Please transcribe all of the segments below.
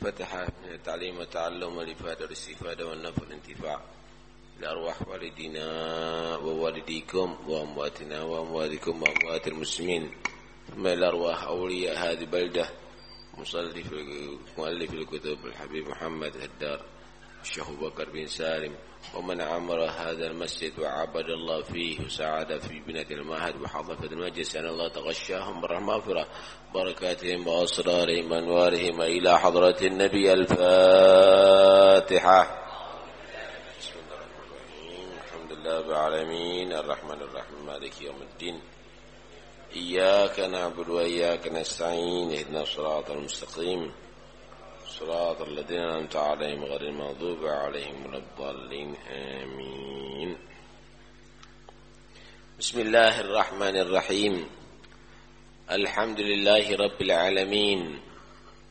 فتح من التعليم والتعلم والإفادة والاستفادة والنفع والانتفاع لأرواح والدينا ووالديكم وأمواتنا وأمواتكم وأموات المسلمين ثم إلى أرواح أولياء هذه البلدة مصلف مؤلف الكتب الحبيب محمد هدار الشيخ بكر بن سالم ومن عمر هذا المسجد وعبد الله فيه وساعد في بناء المعهد وحظف المجلس أن الله تغشاهم بالمغفرة بركاتهم وأسرارهم وأنوارهم إلى حضرة النبي الفاتحة. بسم الله الرحمن الرحيم. الحمد لله رب العالمين. الرحمن الرحيم. مالك يوم الدين. إياك نعبد وإياك نستعين. اهدنا الصراط المستقيم. صراط الذين أنعمت عليهم غير المغضوب عليهم ولا الضالين. آمين. بسم الله الرحمن الرحيم. الحمد لله رب العالمين.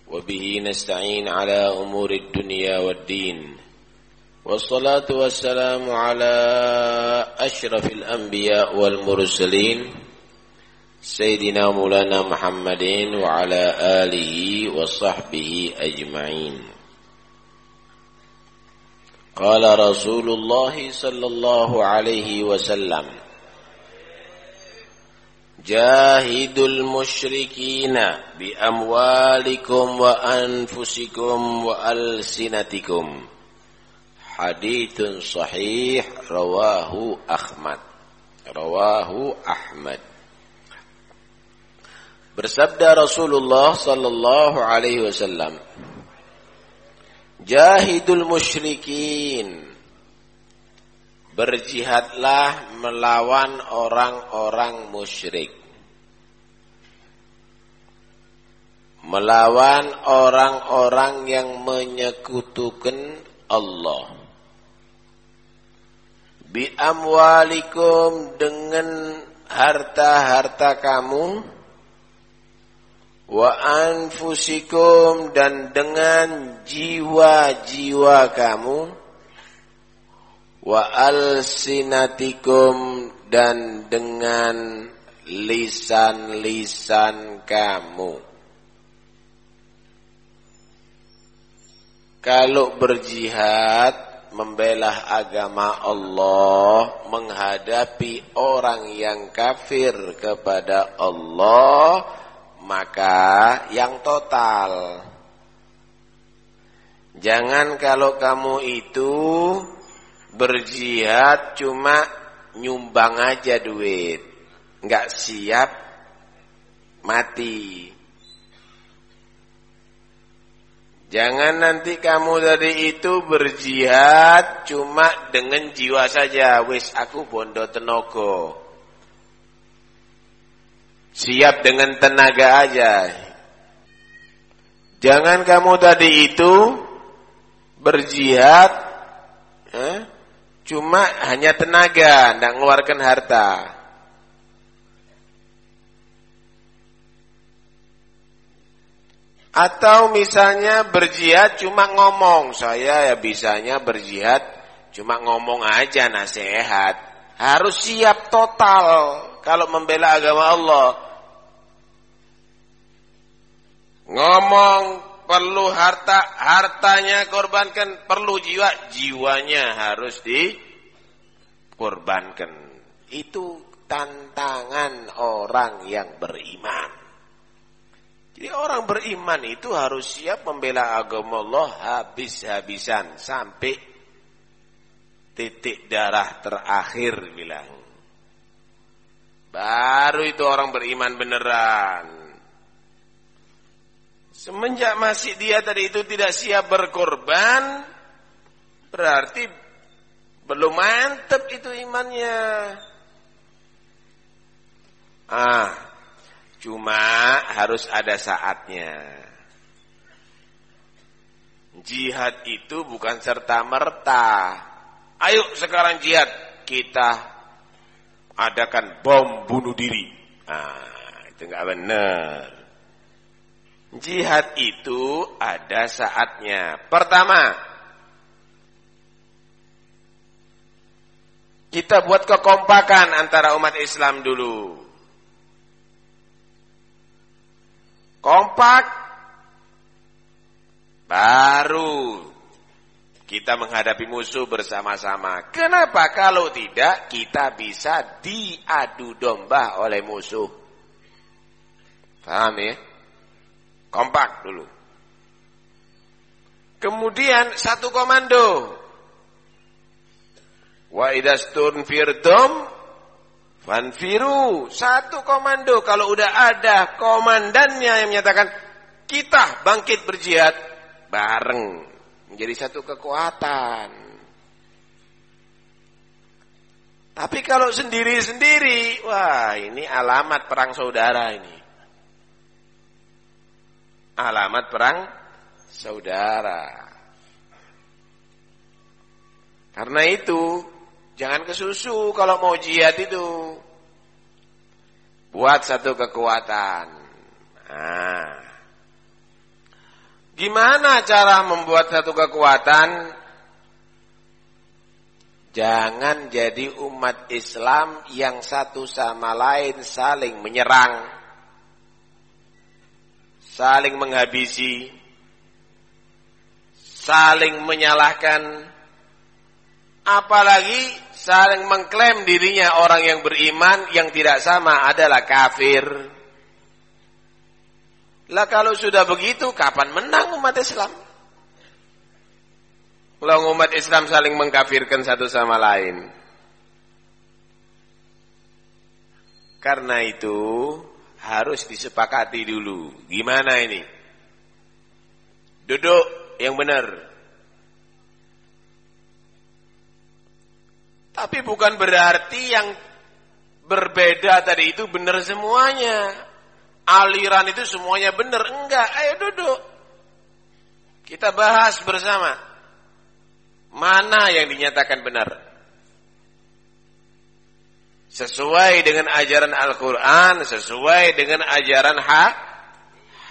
وبه نستعين على أمور الدنيا والدين. والصلاة والسلام على أشرف الأنبياء والمرسلين. سيدنا مولانا محمد وعلى آله وصحبه أجمعين. قال رسول الله صلى الله عليه وسلم جاهدوا المشركين بأموالكم وأنفسكم وألسنتكم. حديث صحيح رواه أحمد. رواه أحمد. Bersabda Rasulullah sallallahu alaihi wasallam, Jahidul musyrikin. Berjihadlah melawan orang-orang musyrik. Melawan orang-orang yang menyekutukan Allah. Bi amwalikum dengan harta-harta kamu wa anfusikum dan dengan jiwa-jiwa kamu. Wa alsinatikum dan dengan lisan-lisan kamu. Kalau berjihad membela agama Allah menghadapi orang yang kafir kepada Allah maka yang total. Jangan kalau kamu itu berjihad cuma nyumbang aja duit, nggak siap mati. Jangan nanti kamu tadi itu berjihad cuma dengan jiwa saja, wis aku bondo tenogo. Siap dengan tenaga aja. Jangan kamu tadi itu berjihad eh, cuma hanya tenaga, tidak mengeluarkan harta. Atau misalnya berjihad cuma ngomong, saya ya bisanya berjihad cuma ngomong aja nasihat. Harus siap total kalau membela agama Allah. Ngomong perlu harta, hartanya korbankan, perlu jiwa, jiwanya harus dikorbankan. Itu tantangan orang yang beriman. Jadi orang beriman itu harus siap membela agama Allah habis-habisan sampai titik darah terakhir bilang. Baru itu orang beriman beneran. Semenjak masih dia tadi itu tidak siap berkorban, berarti belum mantap itu imannya. Ah, cuma harus ada saatnya. Jihad itu bukan serta-merta. Ayo sekarang jihad, kita adakan bom bunuh diri. Ah, itu enggak benar. Jihad itu ada saatnya. Pertama, kita buat kekompakan antara umat Islam dulu. Kompak Baru kita menghadapi musuh bersama-sama. Kenapa kalau tidak kita bisa diadu domba oleh musuh? Paham ya? Kompak dulu. Kemudian satu komando. Wa idastun firdom fanfiru. Satu komando. Kalau udah ada komandannya yang menyatakan kita bangkit berjihad bareng menjadi satu kekuatan. Tapi kalau sendiri-sendiri, wah ini alamat perang saudara ini. Alamat perang saudara. Karena itu, jangan kesusu kalau mau jihad itu. Buat satu kekuatan. Nah, Gimana cara membuat satu kekuatan? Jangan jadi umat Islam yang satu sama lain saling menyerang, saling menghabisi, saling menyalahkan, apalagi saling mengklaim dirinya orang yang beriman yang tidak sama adalah kafir. Lah kalau sudah begitu, kapan menang umat Islam? Kalau umat Islam saling mengkafirkan satu sama lain. Karena itu harus disepakati dulu. Gimana ini? Duduk yang benar. Tapi bukan berarti yang berbeda tadi itu benar semuanya aliran itu semuanya benar. Enggak, ayo duduk. Kita bahas bersama. Mana yang dinyatakan benar? Sesuai dengan ajaran Al-Quran, sesuai dengan ajaran ha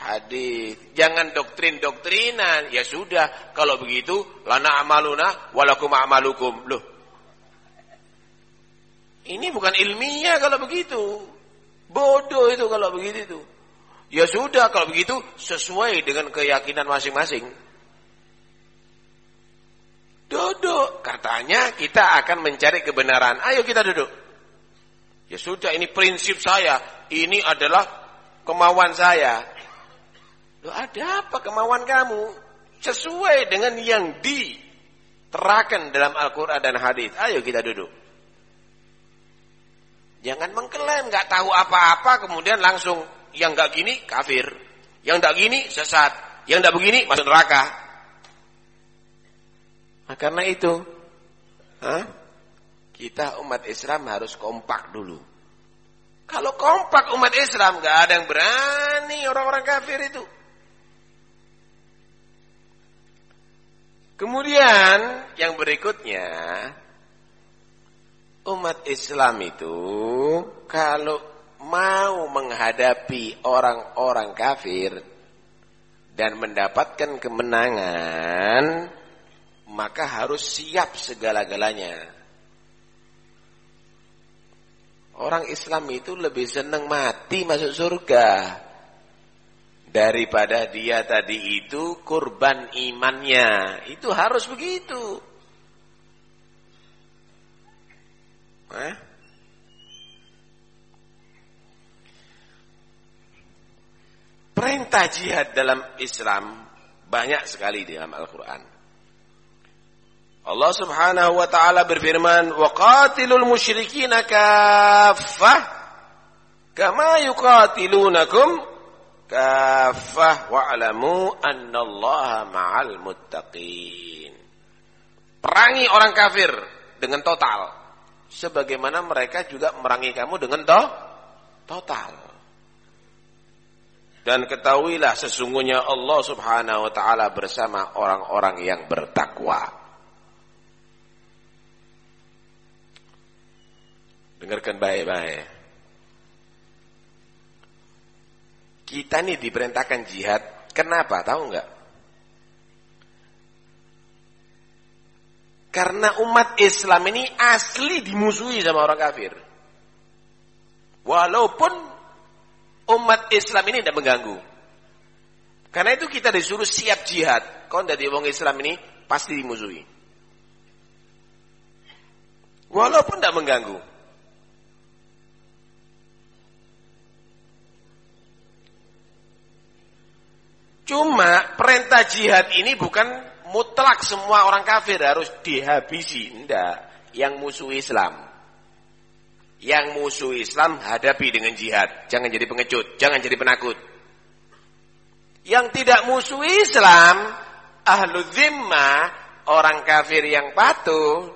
hadis. Jangan doktrin-doktrinan. Ya sudah, kalau begitu, lana amaluna walakum amalukum. Loh, ini bukan ilmiah kalau begitu. Bodoh itu kalau begitu itu. Ya sudah kalau begitu sesuai dengan keyakinan masing-masing. Duduk, katanya kita akan mencari kebenaran. Ayo kita duduk. Ya sudah, ini prinsip saya. Ini adalah kemauan saya. Loh, ada apa kemauan kamu? Sesuai dengan yang diterakan dalam Al-Quran dan hadis. Ayo kita duduk. Jangan mengklaim nggak tahu apa-apa kemudian langsung yang nggak gini kafir, yang nggak gini sesat, yang nggak begini masuk neraka. Nah, karena itu, huh? kita umat Islam harus kompak dulu. Kalau kompak umat Islam nggak ada yang berani orang-orang kafir itu. Kemudian yang berikutnya umat Islam itu kalau mau menghadapi orang-orang kafir dan mendapatkan kemenangan maka harus siap segala-galanya. Orang Islam itu lebih senang mati masuk surga daripada dia tadi itu kurban imannya. Itu harus begitu. Eh? Perintah jihad dalam Islam banyak sekali di dalam Al-Quran. Allah subhanahu wa ta'ala berfirman, وَقَاتِلُوا الْمُشْرِكِينَ كَافَّةً كَمَا يُقَاتِلُونَكُمْ كَافَّةً وَعْلَمُوا أَنَّ اللَّهَ مَعَ الْمُتَّقِينَ Perangi orang kafir dengan total sebagaimana mereka juga merangi kamu dengan toh, total. Dan ketahuilah sesungguhnya Allah Subhanahu wa taala bersama orang-orang yang bertakwa. Dengarkan baik-baik. Kita nih diperintahkan jihad. Kenapa? Tahu enggak? Karena umat Islam ini asli dimusuhi sama orang kafir. Walaupun umat Islam ini tidak mengganggu. Karena itu kita disuruh siap jihad. Kau dari wong Islam ini pasti dimusuhi. Walaupun tidak mengganggu. Cuma perintah jihad ini bukan mutlak semua orang kafir harus dihabisi. Tidak. Yang musuh Islam. Yang musuh Islam hadapi dengan jihad. Jangan jadi pengecut. Jangan jadi penakut. Yang tidak musuh Islam, ahlu zimmah, orang kafir yang patuh,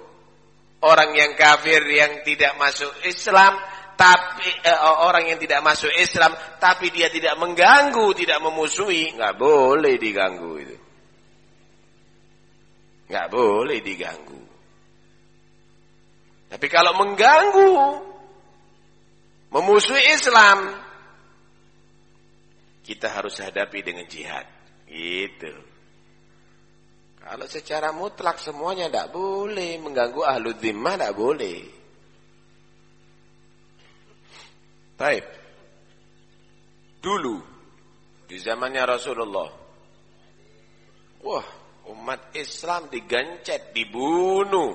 orang yang kafir yang tidak masuk Islam, tapi eh, orang yang tidak masuk Islam, tapi dia tidak mengganggu, tidak memusuhi, nggak boleh diganggu itu, nggak boleh diganggu. Tapi kalau mengganggu, memusuhi Islam, kita harus hadapi dengan jihad. Gitu. Kalau secara mutlak semuanya tidak boleh mengganggu ahlu dhimmah tidak boleh. Baik. Dulu di zamannya Rasulullah. Wah, umat Islam digancet, dibunuh.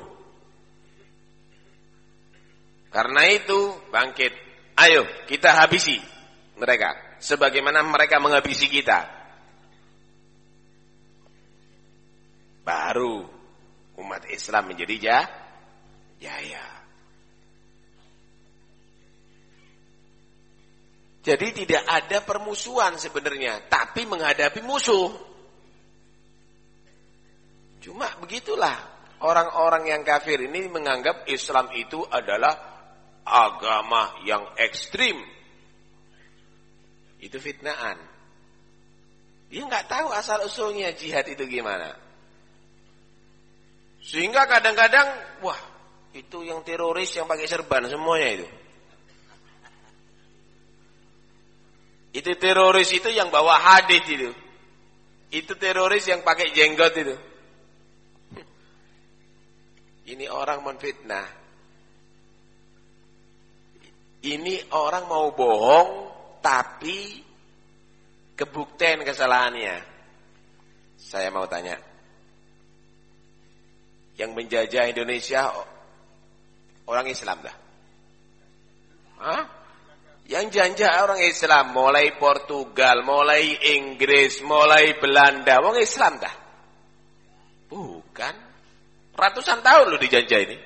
Karena itu bangkit. Ayo kita habisi mereka sebagaimana mereka menghabisi kita. Baru umat Islam menjadi jaya. Jadi tidak ada permusuhan sebenarnya, tapi menghadapi musuh. Cuma begitulah orang-orang yang kafir ini menganggap Islam itu adalah agama yang ekstrim, itu fitnaan. Dia nggak tahu asal usulnya jihad itu gimana. Sehingga kadang-kadang, wah itu yang teroris yang pakai serban semuanya itu. Itu teroris itu yang bawa hadis itu. Itu teroris yang pakai jenggot itu. Ini orang menfitnah. Ini orang mau bohong tapi kebuktian kesalahannya. Saya mau tanya. Yang menjajah Indonesia orang Islam dah? Hah? Yang jajah orang Islam mulai Portugal, mulai Inggris, mulai Belanda, orang Islam dah? Bukan. Ratusan tahun lu dijajah ini.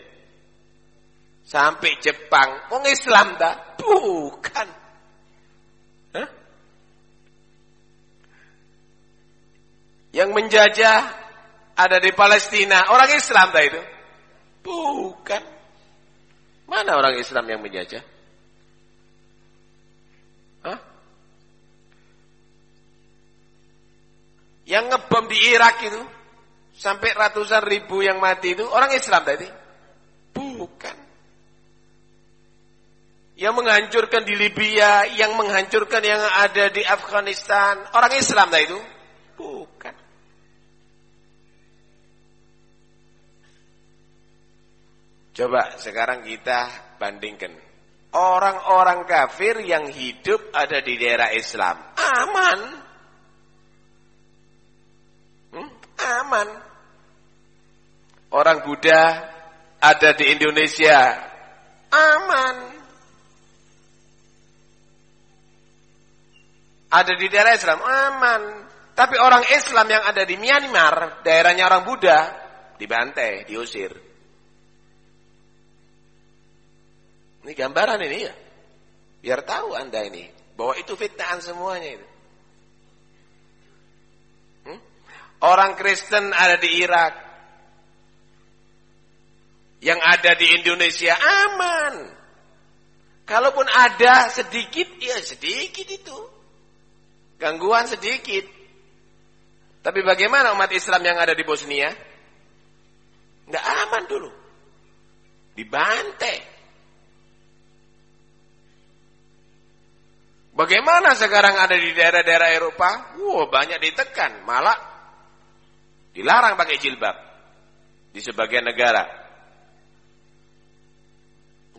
Sampai Jepang, orang Islam dah? Bukan. Yang menjajah ada di Palestina. Orang Islam tak itu? Bukan. Mana orang Islam yang menjajah? Hah? Yang ngebom di Irak itu sampai ratusan ribu yang mati itu orang Islam tadi? Bukan. Yang menghancurkan di Libya, yang menghancurkan yang ada di Afghanistan, orang Islam tadi itu? Bukan. Coba sekarang kita bandingkan. Orang-orang kafir yang hidup ada di daerah Islam. Aman. Hmm? Aman. Orang Buddha ada di Indonesia. Aman. Ada di daerah Islam. Aman. Tapi orang Islam yang ada di Myanmar, daerahnya orang Buddha, dibantai, diusir. Ini gambaran ini ya. Biar tahu Anda ini bahwa itu fitnaan semuanya itu. Hmm? Orang Kristen ada di Irak. Yang ada di Indonesia aman. Kalaupun ada sedikit, ya sedikit itu. Gangguan sedikit. Tapi bagaimana umat Islam yang ada di Bosnia? Nggak aman dulu. Dibantai. Bagaimana sekarang ada di daerah-daerah Eropa? Wow, banyak ditekan, malah dilarang pakai jilbab di sebagian negara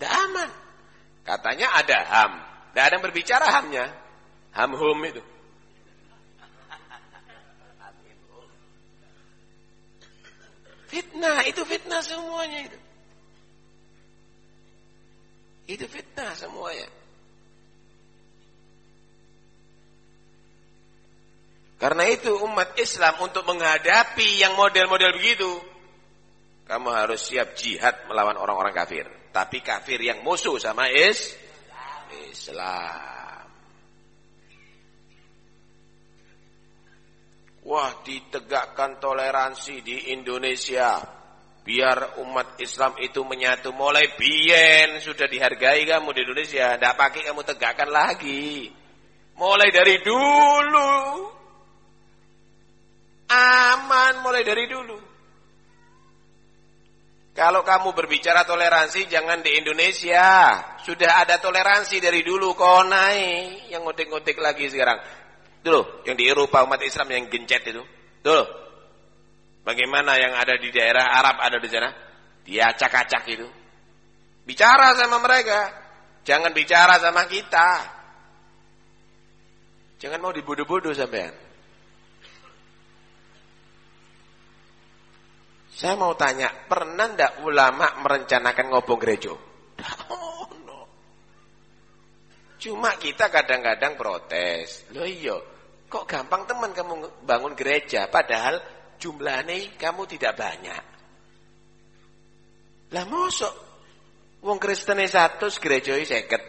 tidak aman. Katanya ada ham. tidak ada yang berbicara hamnya. Ham-hum itu. Fitnah, itu fitnah semuanya itu. Itu fitnah semuanya. Karena itu umat Islam untuk menghadapi yang model-model begitu, kamu harus siap jihad melawan orang-orang kafir. Tapi kafir yang musuh sama is Islam. Wah, ditegakkan toleransi di Indonesia. Biar umat Islam itu menyatu. Mulai bien sudah dihargai kamu di Indonesia. Tidak pakai kamu tegakkan lagi. Mulai dari dulu Aman mulai dari dulu. Kalau kamu berbicara toleransi jangan di Indonesia. Sudah ada toleransi dari dulu kau naik. Yang ngotek-ngotek lagi sekarang. Dulu, yang di Eropa umat Islam yang gencet itu. Dulu. Bagaimana yang ada di daerah Arab ada di sana? Dia acak-acak itu. Bicara sama mereka. Jangan bicara sama kita. Jangan mau dibodoh-bodoh sampean. Saya mau tanya, pernah ndak ulama merencanakan ngobong gereja? Oh, no. Cuma kita kadang-kadang protes. Loh iya, kok gampang teman kamu bangun gereja, padahal jumlahnya kamu tidak banyak. Lah mosok wong Kristen satu gereja seket.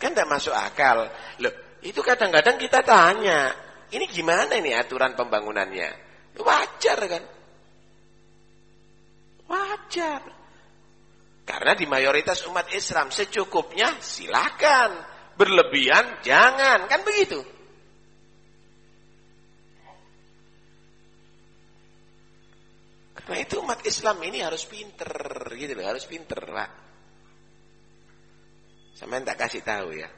Kan tidak masuk akal. Loh, itu kadang-kadang kita tanya, ini gimana ini aturan pembangunannya? Wajar kan? Wajar. Karena di mayoritas umat Islam secukupnya silakan. Berlebihan jangan, kan begitu. Karena itu umat Islam ini harus pinter gitu loh, harus pinter, Pak. Sama tak kasih tahu ya.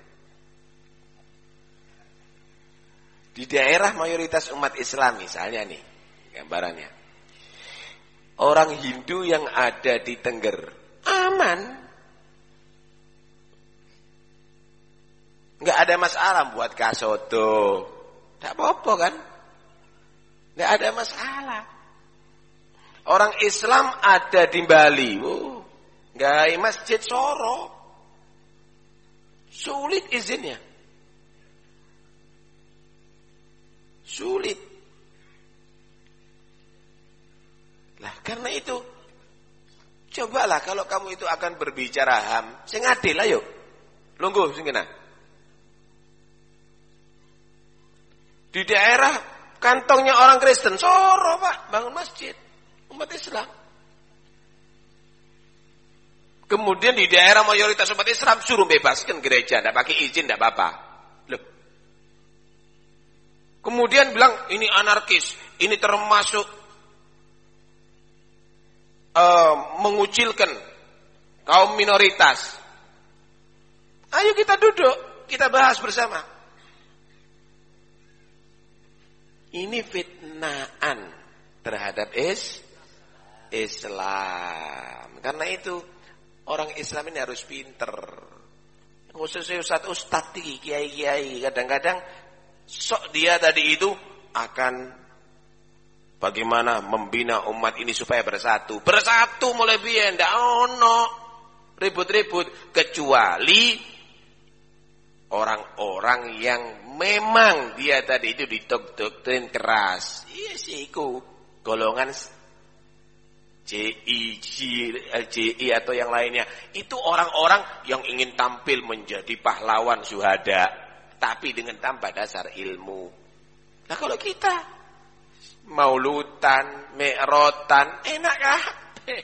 Di daerah mayoritas umat Islam misalnya nih, gambarannya orang Hindu yang ada di Tengger aman. Enggak ada masalah buat kasoto. Enggak apa-apa kan? Enggak ada masalah. Orang Islam ada di Bali. Oh, enggak masjid Soro. Sulit izinnya. Sulit. Lah karena itu cobalah kalau kamu itu akan berbicara HAM, sing adil ayo. Lungguh sing. Di daerah kantongnya orang Kristen, soro Pak, bangun masjid umat Islam. Kemudian di daerah mayoritas umat Islam suruh bebaskan gereja, tidak pakai izin, tidak apa-apa. Kemudian bilang ini anarkis, ini termasuk uh, mengucilkan kaum minoritas. Ayo kita duduk, kita bahas bersama. Ini fitnaan terhadap is Islam. Karena itu orang Islam ini harus pinter. Khususnya ustaz kiai-kiai kadang-kadang sok dia tadi itu akan Bagaimana membina umat ini supaya bersatu? Bersatu mulai biyen ndak ono ribut-ribut kecuali orang-orang yang memang dia tadi itu didoktrin keras. Iya sih iku golongan JI, LJI atau yang lainnya. Itu orang-orang yang ingin tampil menjadi pahlawan suhada. Tapi dengan tanpa dasar ilmu. Nah kalau kita maulutan, me'rotan, enak kabeh.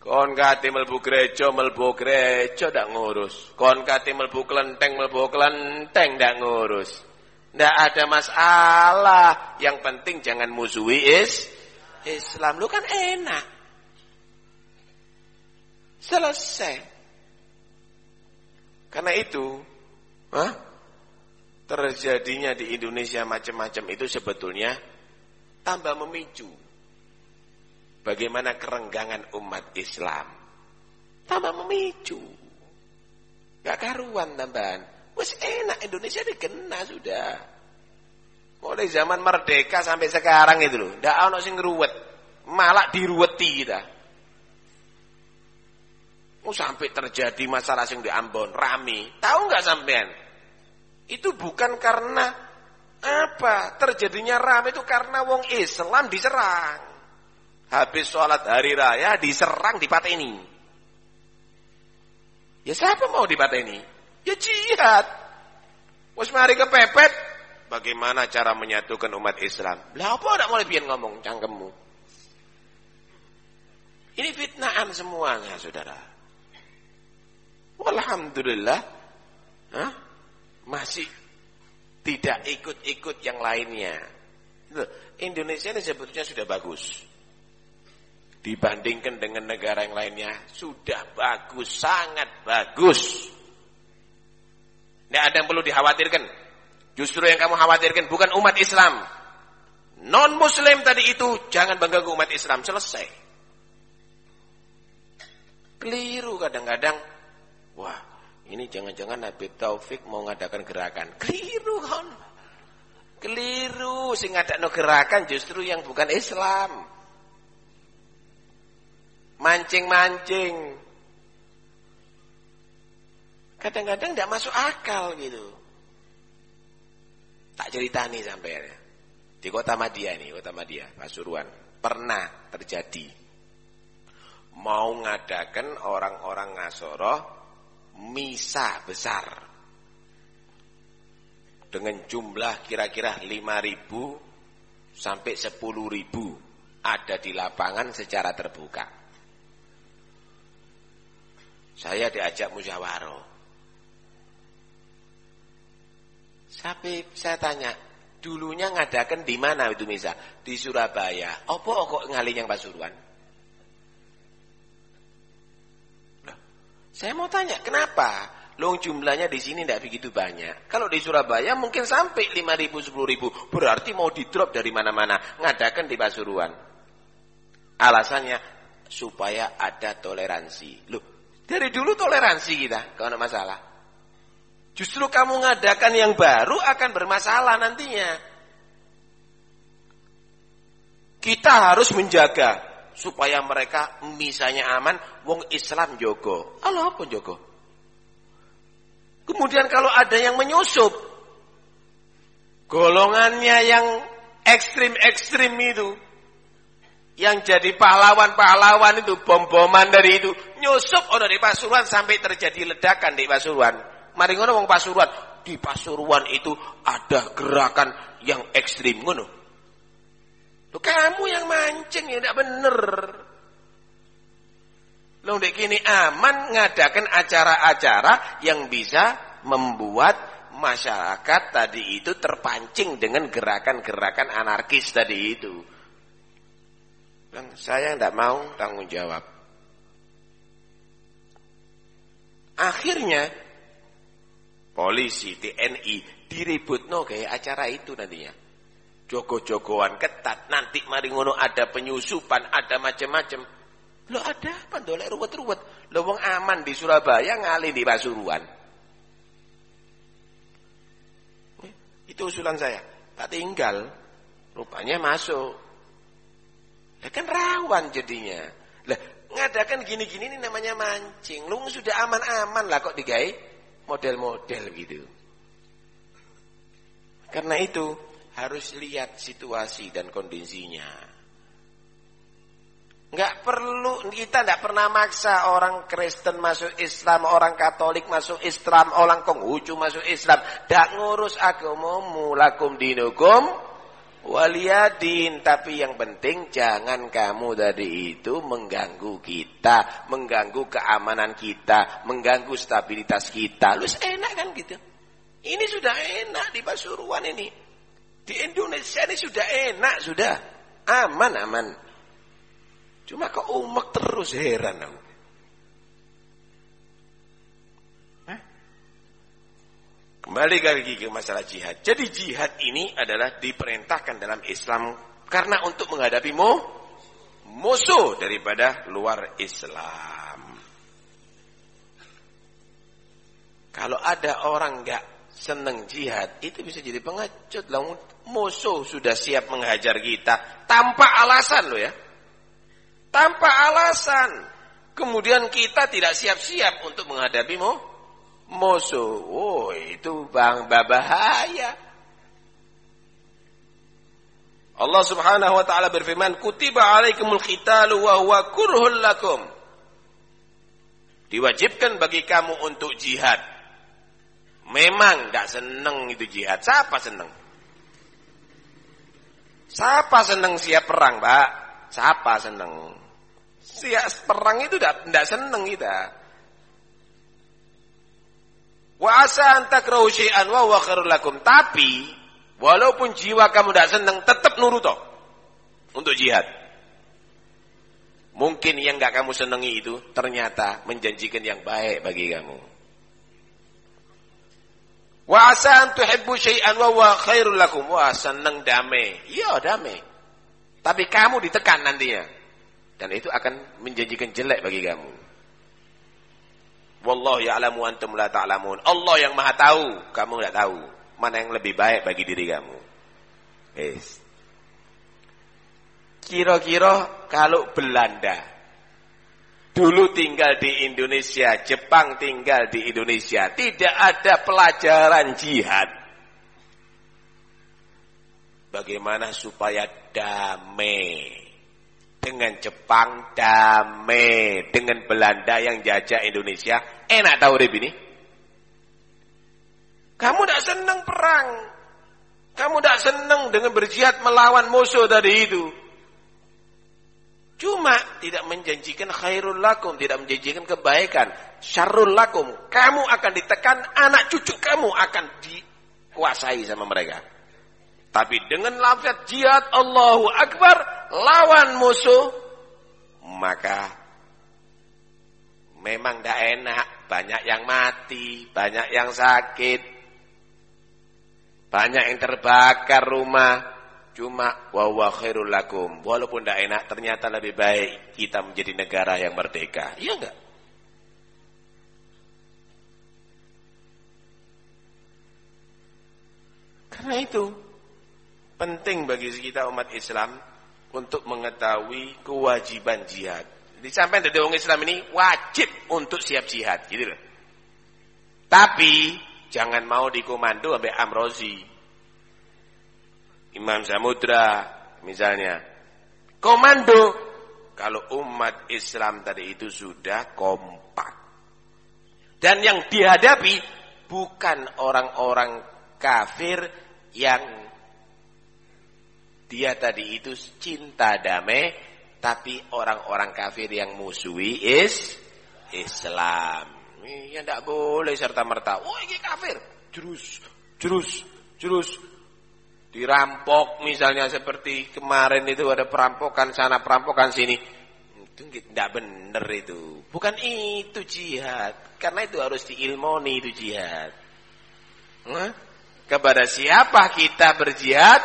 Kon kate mlebu gereja, mlebu gereja ndak ngurus. Kon kate mlebu kelenteng, mlebu kelenteng ndak ngurus. Ndak ada masalah. Yang penting jangan musuhi is Islam. Lu kan enak. Selesai. Karena itu, huh? terjadinya di Indonesia macam-macam itu sebetulnya tambah memicu bagaimana kerenggangan umat Islam. Tambah memicu. Gak karuan tambahan. Wes enak Indonesia dikena sudah. Mulai zaman merdeka sampai sekarang itu loh. Ndak ono sing ngruwet. malah diruweti kita. Oh, sampai terjadi masalah sing di Ambon rame. Tahu nggak sampean? Itu bukan karena apa? Terjadinya rame itu karena wong Islam diserang. Habis sholat hari raya diserang di ini. Ya siapa mau di ini? Ya jihad. Wes mari kepepet, bagaimana cara menyatukan umat Islam? Lah apa ndak mulai biar ngomong cangkemmu? Ini fitnahan semuanya, Saudara. Alhamdulillah, Hah? masih tidak ikut-ikut yang lainnya. Indonesia ini sebetulnya sudah bagus dibandingkan dengan negara yang lainnya sudah bagus, sangat bagus. Tidak ada yang perlu dikhawatirkan. Justru yang kamu khawatirkan bukan umat Islam. Non Muslim tadi itu jangan mengganggu umat Islam. Selesai. Keliru kadang-kadang. Wah, ini jangan-jangan Nabi Taufik mau ngadakan gerakan. Keliru kan? Keliru sing ngadakno gerakan justru yang bukan Islam mancing-mancing. Kadang-kadang tidak masuk akal gitu. Tak cerita nih sampai ya. Di kota Madia nih, kota Madia, Pasuruan. Pernah terjadi. Mau ngadakan orang-orang ngasoro misa besar. Dengan jumlah kira-kira 5.000 sampai 10.000 ada di lapangan secara terbuka. Saya diajak musyawarah. Sampai saya tanya, dulunya ngadakan di mana itu misa? Di Surabaya. Apa kok ngalih yang Pasuruan? Nah, saya mau tanya, kenapa? Long jumlahnya di sini tidak begitu banyak. Kalau di Surabaya mungkin sampai 5 ribu, 10 ribu. Berarti mau di drop dari mana-mana. Ngadakan di Pasuruan. Alasannya supaya ada toleransi. Loh, dari dulu toleransi kita, kalau ada masalah. Justru kamu ngadakan yang baru akan bermasalah nantinya. Kita harus menjaga supaya mereka misalnya aman, wong Islam jogo. Allah apa jogo? Kemudian kalau ada yang menyusup, golongannya yang ekstrim-ekstrim itu, yang jadi pahlawan-pahlawan itu bom-boman dari itu nyusup ono di Pasuruan sampai terjadi ledakan di Pasuruan. Mari ngono wong Pasuruan, di Pasuruan itu ada gerakan yang ekstrim ngono. Lo kamu yang mancing ya tidak bener. Lo kini aman ngadakan acara-acara yang bisa membuat masyarakat tadi itu terpancing dengan gerakan-gerakan anarkis tadi itu. Dan saya tidak mau tanggung jawab. Akhirnya polisi, TNI diributno kayak acara itu nantinya. Jogo-jogoan ketat, nanti mari ngono ada penyusupan, ada macam-macam. Lo ada apa dolek ruwet-ruwet? Lo wong aman di Surabaya ngalih di Pasuruan. Itu usulan saya. Tak tinggal, rupanya masuk. Ya kan rawan jadinya. Lah, ngadakan gini-gini ini namanya mancing. Lu sudah aman-aman lah kok digai model-model gitu. Karena itu harus lihat situasi dan kondisinya. Enggak perlu kita enggak pernah maksa orang Kristen masuk Islam, orang Katolik masuk Islam, orang Konghucu masuk Islam. Enggak ngurus agamamu lakum dinukum Waliyadin, tapi yang penting jangan kamu tadi itu mengganggu kita, mengganggu keamanan kita, mengganggu stabilitas kita. Lu enak kan gitu. Ini sudah enak di Pasuruan ini. Di Indonesia ini sudah enak, sudah aman-aman. Cuma kok umek terus heran aku. Kembali lagi ke masalah jihad. Jadi jihad ini adalah diperintahkan dalam Islam karena untuk menghadapi mu, musuh daripada luar Islam. Kalau ada orang nggak seneng jihad, itu bisa jadi pengecut. Lah musuh sudah siap menghajar kita tanpa alasan loh ya. Tanpa alasan. Kemudian kita tidak siap-siap untuk menghadapi musuh. Oh, itu bang bahaya. Allah Subhanahu wa taala berfirman, "Kutiba 'alaikumul qitalu wa huwa kurhul lakum." Diwajibkan bagi kamu untuk jihad. Memang tidak senang itu jihad. Siapa senang? Siapa senang siap perang, Pak? Siapa senang? Siap perang itu tidak senang kita. Wa asa antakrahu syai'an wa huwa lakum. Tapi Walaupun jiwa kamu tidak senang, tetap nurut untuk jihad. Mungkin yang nggak kamu senangi itu ternyata menjanjikan yang baik bagi kamu. Wa asa an tuhibbu syai'an wa huwa khairul lakum. Wah, senang damai. Iya, damai. Tapi kamu ditekan nantinya. Dan itu akan menjanjikan jelek bagi kamu. Wallahu ya'lamu antum la ta'lamun. Allah yang Maha tahu, kamu tidak tahu mana yang lebih baik bagi diri kamu. Yes. Kira-kira kalau Belanda dulu tinggal di Indonesia, Jepang tinggal di Indonesia, tidak ada pelajaran jihad. Bagaimana supaya damai dengan Jepang damai dengan Belanda yang jajah Indonesia enak tahu Rib ini kamu tidak senang perang. Kamu tidak senang dengan berjihad melawan musuh tadi itu. Cuma tidak menjanjikan khairul lakum, tidak menjanjikan kebaikan. Syarrul lakum, kamu akan ditekan, anak cucu kamu akan dikuasai sama mereka. Tapi dengan lafaz jihad Allahu Akbar lawan musuh, maka memang tidak enak, banyak yang mati, banyak yang sakit, banyak yang terbakar rumah. Cuma wa khairul lakum. Walaupun tidak enak, ternyata lebih baik kita menjadi negara yang merdeka. Iya enggak? Karena itu penting bagi kita umat Islam untuk mengetahui kewajiban jihad. Disampaikan dari orang Islam ini wajib untuk siap jihad, gitu loh. Tapi Jangan mau dikomando sampai Amrozi. Imam Samudra misalnya. Komando kalau umat Islam tadi itu sudah kompak. Dan yang dihadapi bukan orang-orang kafir yang dia tadi itu cinta damai, tapi orang-orang kafir yang musuhi is Islam. Ya tidak boleh serta merta. Oh ini kafir. Jurus, jurus, jurus. Dirampok misalnya seperti kemarin itu ada perampokan sana, perampokan sini. Itu tidak benar itu. Bukan itu jihad. Karena itu harus diilmoni itu jihad. Kepada siapa kita berjihad?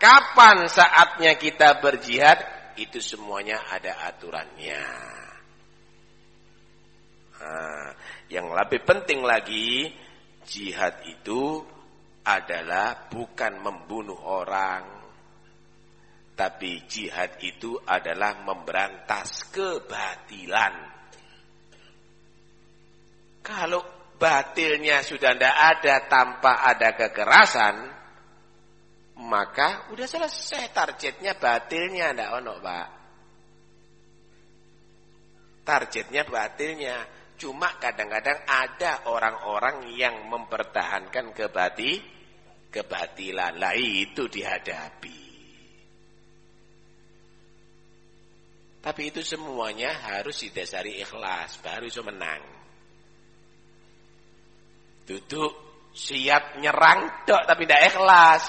Kapan saatnya kita berjihad? Itu semuanya ada aturannya. Nah, yang lebih penting lagi, jihad itu adalah bukan membunuh orang, tapi jihad itu adalah memberantas kebatilan. Kalau batilnya sudah tidak ada tanpa ada kekerasan, maka udah selesai targetnya batilnya tidak ono pak. Targetnya batilnya Cuma kadang-kadang ada orang-orang yang mempertahankan kebati, kebatilan. Lah itu dihadapi. Tapi itu semuanya harus didasari ikhlas, baru bisa menang. Duduk siap nyerang dok tapi tidak ikhlas.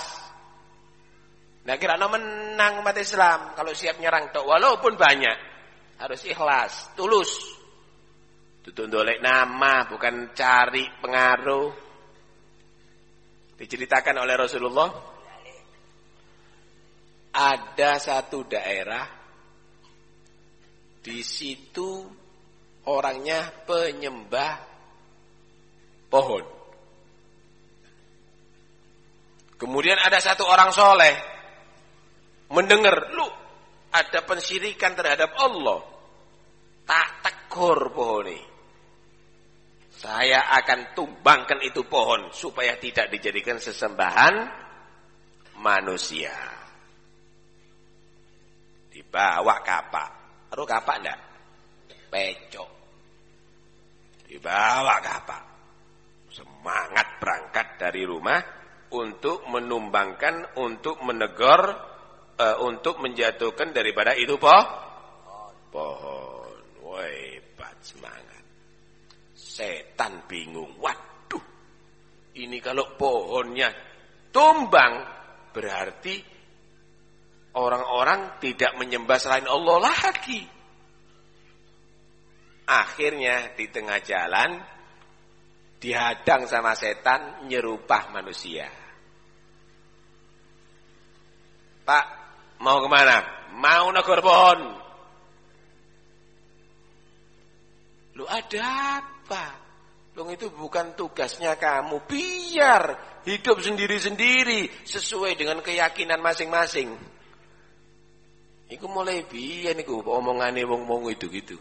Nah kira no menang umat Islam kalau siap nyerang dok walaupun banyak harus ikhlas, tulus. Tutup dolek nama, bukan cari pengaruh. Diceritakan oleh Rasulullah. Ada satu daerah. Di situ orangnya penyembah pohon. Kemudian ada satu orang soleh. Mendengar, lu ada pensyirikan terhadap Allah, tak tegur pohon ini. Saya akan tumbangkan itu pohon supaya tidak dijadikan sesembahan manusia. Dibawa kapak. Taruh kapak enggak? Pecok. Dibawa kapak. Semangat berangkat dari rumah untuk menumbangkan, untuk menegur, uh, untuk menjatuhkan daripada itu poh pohon. Woi, semangat. Setan bingung. Waduh. Ini kalau pohonnya tumbang berarti orang-orang tidak menyembah selain Allah lagi. Akhirnya di tengah jalan dihadang sama setan nyerupah manusia. Pak, mau ke mana? Mau negor pohon. Lu ada apa? Lu itu bukan tugasnya kamu. Biar hidup sendiri-sendiri sesuai dengan keyakinan masing-masing. Iku mulai biar niku omongane wong-wong itu gitu.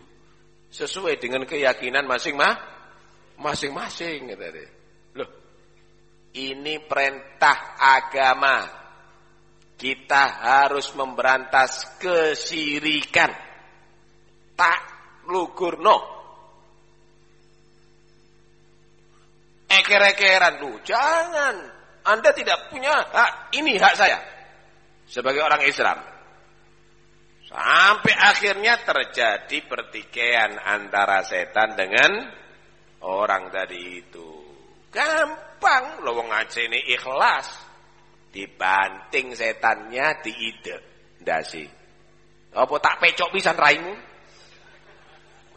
Sesuai dengan keyakinan masing-masing gitu. Loh. Ini perintah agama. Kita harus memberantas kesirikan. Tak lugurno eker-ekeran lu. Jangan. Anda tidak punya hak. Ini hak saya. Sebagai orang Islam. Sampai akhirnya terjadi pertikaian antara setan dengan orang tadi itu. Gampang. Lo wong ini ikhlas. Dibanting setannya diide. Dasi. Apa tak pecok pisan raimu?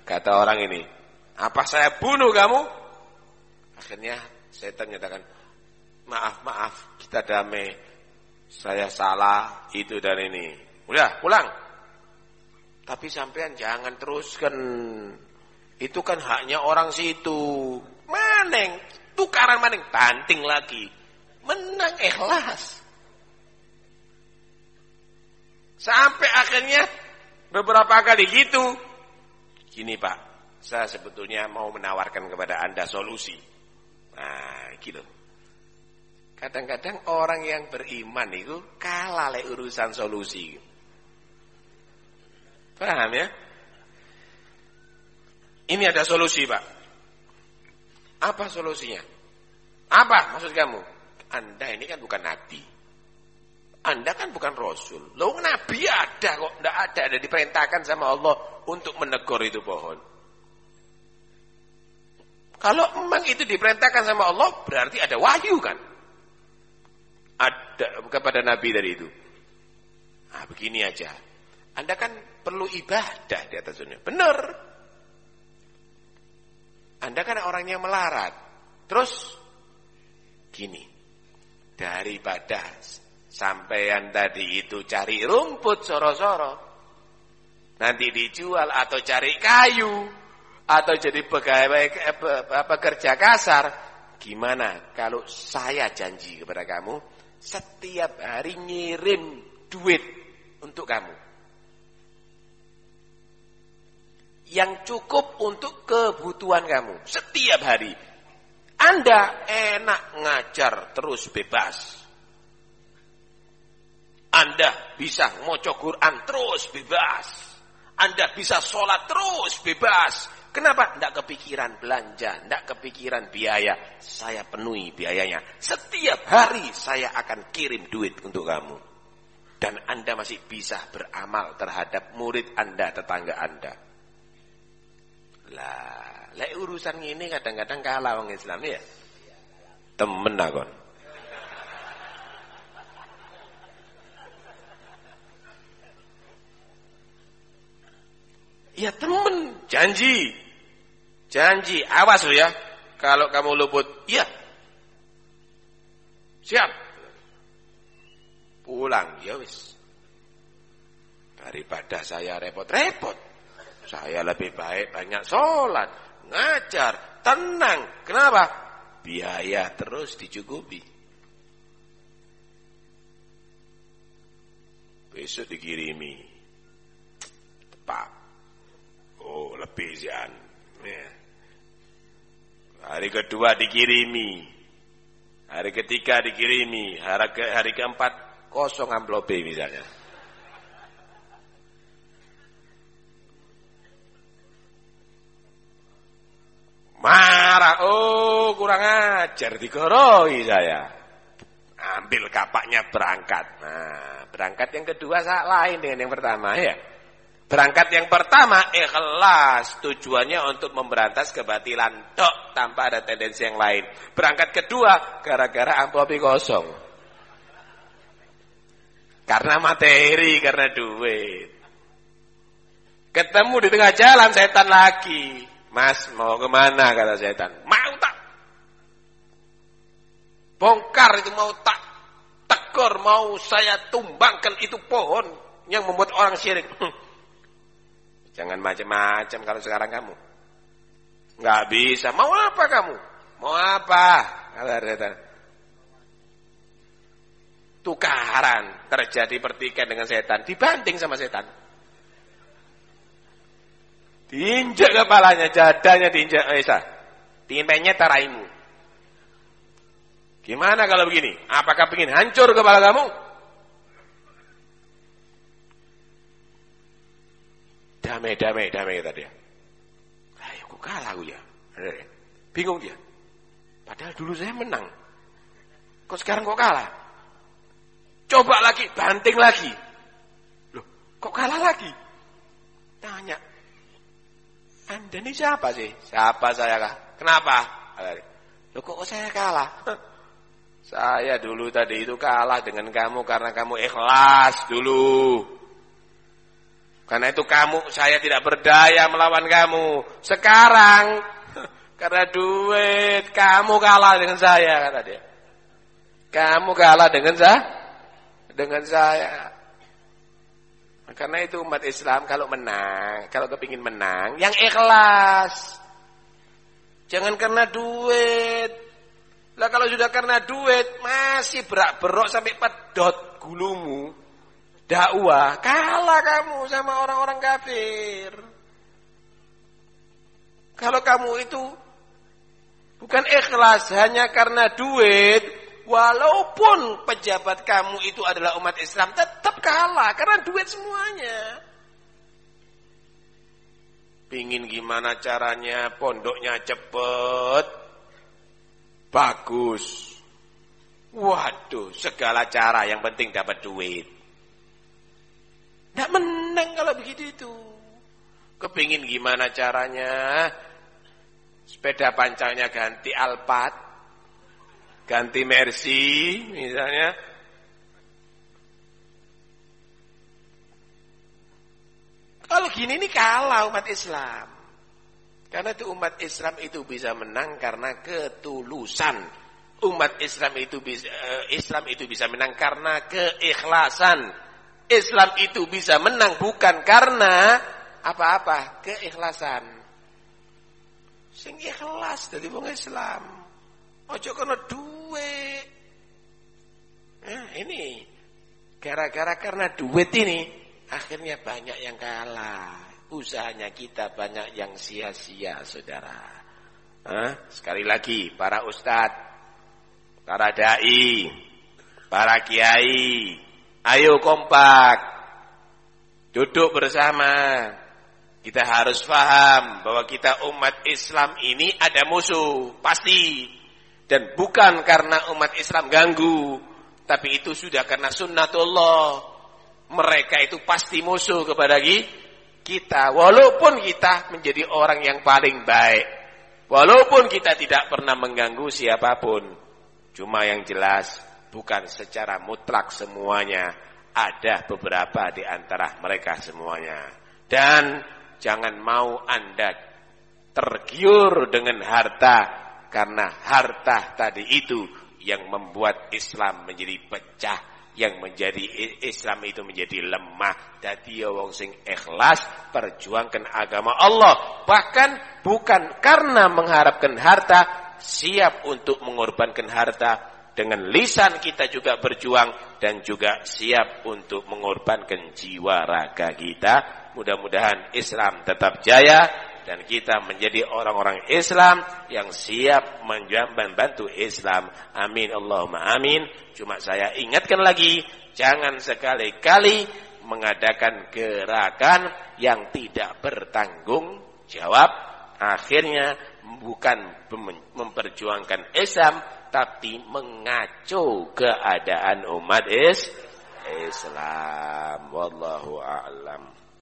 Kata orang ini. Apa saya bunuh kamu? Akhirnya setan nyatakan, maaf, maaf, kita damai. Saya salah, itu dan ini. Udah, pulang. Tapi sampean jangan teruskan. Itu kan haknya orang situ. Maneng, tukaran maneng, banting lagi. Menang ikhlas. Sampai akhirnya beberapa kali gitu. Gini Pak, saya sebetulnya mau menawarkan kepada Anda solusi. Nah, gitu. Kadang-kadang orang yang beriman itu kalah le urusan solusi. Paham ya? Ini ada solusi, Pak. Apa solusinya? Apa maksud kamu? Anda ini kan bukan nabi. Anda kan bukan rasul. Loh nabi ada kok, enggak ada, ada diperintahkan sama Allah untuk menegur itu pohon. Kalau memang itu diperintahkan sama Allah, berarti ada wahyu kan? Ada kepada Nabi dari itu. Nah, begini aja. Anda kan perlu ibadah di atas dunia. Benar. Anda kan orang yang melarat. Terus, gini. Daripada sampean tadi itu cari rumput soro-soro. Nanti dijual atau cari kayu atau jadi pegawai pekerja kasar, gimana kalau saya janji kepada kamu setiap hari ngirim duit untuk kamu. Yang cukup untuk kebutuhan kamu setiap hari. Anda enak ngajar terus bebas. Anda bisa moco Quran terus bebas. Anda bisa sholat terus bebas. Kenapa? Tidak kepikiran belanja, tidak kepikiran biaya. Saya penuhi biayanya. Setiap hari saya akan kirim duit untuk kamu. Dan Anda masih bisa beramal terhadap murid Anda, tetangga Anda. Lah, lek urusan ini kadang-kadang kalah orang Islam ya. Temen akon. Ya temen, janji. Janji, awas lo ya. Kalau kamu luput, iya. Siap. Pulang, ya wis. Daripada saya repot-repot. Saya lebih baik banyak sholat, ngajar, tenang. Kenapa? Biaya terus dicukupi. Besok dikirimi. Pak. Oh, lebih Jan. Ya. Hari kedua dikirimi. Hari ketiga dikirimi. Hari, ke, hari keempat kosong amplop misalnya. Marah, oh kurang ajar digoroi saya. Ambil kapaknya berangkat. Nah, berangkat yang kedua saat lain dengan yang pertama ya. Berangkat yang pertama ikhlas tujuannya untuk memberantas kebatilan tok tanpa ada tendensi yang lain. Berangkat kedua gara-gara amplopi kosong. Karena materi, karena duit. Ketemu di tengah jalan setan lagi. Mas mau ke mana kata setan. Mau tak? Bongkar itu mau tak tegur, mau saya tumbangkan itu pohon yang membuat orang syirik. Jangan macam-macam kalau sekarang kamu. Nggak bisa. Mau apa kamu? Mau apa? Kata setan. Tukaran terjadi pertikaian dengan setan, dibanting sama setan. Diinjak kepalanya, jadanya diinjak Aisyah. Timpenya taraimu. Gimana kalau begini? Apakah ingin hancur kepala kamu? Damai, damai, damai kata dia. Ayo, kok kalah aku ya? Bingung dia. Padahal dulu saya menang. Kok sekarang kok kalah? Coba lagi, banting lagi. Loh, kok kalah lagi? Tanya, anda ini siapa sih? Siapa saya kah? Kenapa? Loh kok saya kalah? Saya dulu tadi itu kalah dengan kamu karena kamu ikhlas dulu. Karena itu kamu, saya tidak berdaya melawan kamu. Sekarang, karena duit, kamu kalah dengan saya, kata dia. Kamu kalah dengan saya? Dengan saya. Karena itu umat Islam kalau menang, kalau kepingin menang, yang ikhlas. Jangan karena duit. Lah kalau sudah karena duit, masih berak-berok sampai pedot gulumu. Dakwah, kalah kamu sama orang-orang kafir. Kalau kamu itu bukan ikhlas hanya karena duit, Walaupun pejabat kamu itu adalah umat Islam, tetap kalah karena duit semuanya. Pingin gimana caranya pondoknya cepet, bagus. Waduh, segala cara yang penting dapat duit. Tidak menang kalau begitu itu. Kepingin gimana caranya sepeda pancalnya ganti Alphard, ganti Mercy misalnya. Kalau gini ini kalah umat Islam. Karena itu umat Islam itu bisa menang karena ketulusan. Umat Islam itu bisa eh, Islam itu bisa menang karena keikhlasan. Islam itu bisa menang bukan karena apa-apa keikhlasan. Sing ikhlas dari wong Islam. Ojo kena duit. Nah, ini gara-gara karena duit ini akhirnya banyak yang kalah. Usahanya kita banyak yang sia-sia, saudara. Hah? Sekali lagi, para ustadz, para dai, para kiai, ayo kompak, duduk bersama. Kita harus paham bahwa kita umat Islam ini ada musuh, pasti. Dan bukan karena umat Islam ganggu, tapi itu sudah karena sunnatullah. Mereka itu pasti musuh kepada kita, walaupun kita menjadi orang yang paling baik. Walaupun kita tidak pernah mengganggu siapa pun. Cuma yang jelas, bukan secara mutlak semuanya. Ada beberapa di antara mereka semuanya. Dan jangan mau Anda tergiur dengan harta karena harta tadi itu yang membuat Islam menjadi pecah, yang menjadi Islam itu menjadi lemah. Dadi ya wong sing ikhlas perjuangkan agama Allah, bahkan bukan karena mengharapkan harta, siap untuk mengorbankan harta dengan lisan kita juga berjuang dan juga siap untuk mengorbankan jiwa raga kita. Mudah-mudahan Islam tetap jaya dan kita menjadi orang-orang Islam yang siap membantu Islam. Amin Allahumma amin. Cuma saya ingatkan lagi, jangan sekali-kali mengadakan gerakan yang tidak bertanggung jawab. Akhirnya bukan memperjuangkan Islam tapi mengacu keadaan umat is Islam wallahu a'lam